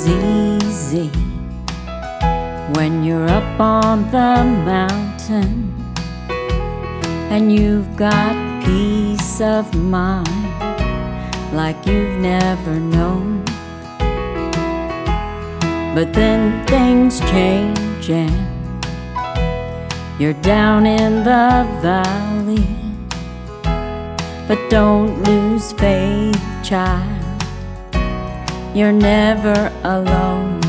is easy when you're up on the mountain and you've got peace of mind like you've never known. But then things change and you're down in the valley. But don't lose faith, child you're never alone.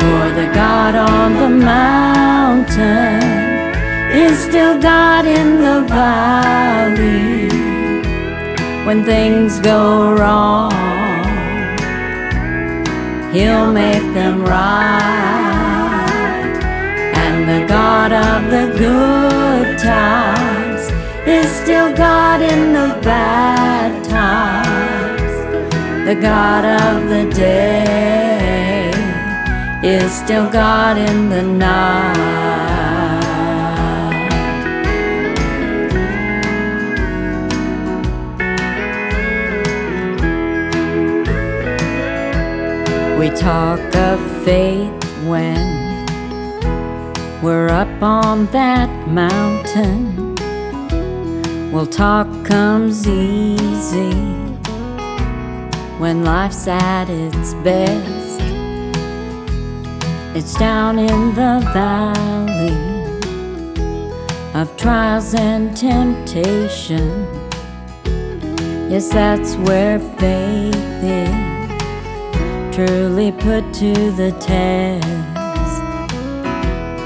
For the God on the mountain is still God in the valley. When things go wrong, He'll make them right. And the God of the good times is still God in the bad times. The God of the day is still God in the night. We talk of faith when we're up on that mountain. Well, talk comes easy when life's at its best. It's down in the valley of trials and temptation. Yes, that's where faith is truly put to the test.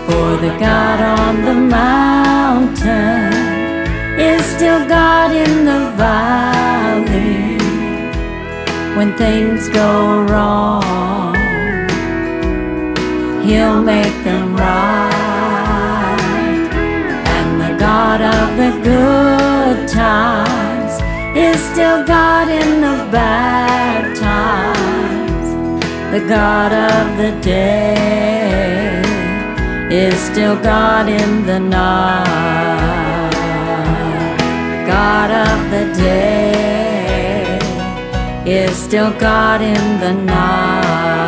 For the God on the mountain is still God in the valley when things go wrong. He'll make them right. And the God of the good times is still God in the bad times. The God of the day is still God in the night. God of the day is still God in the night.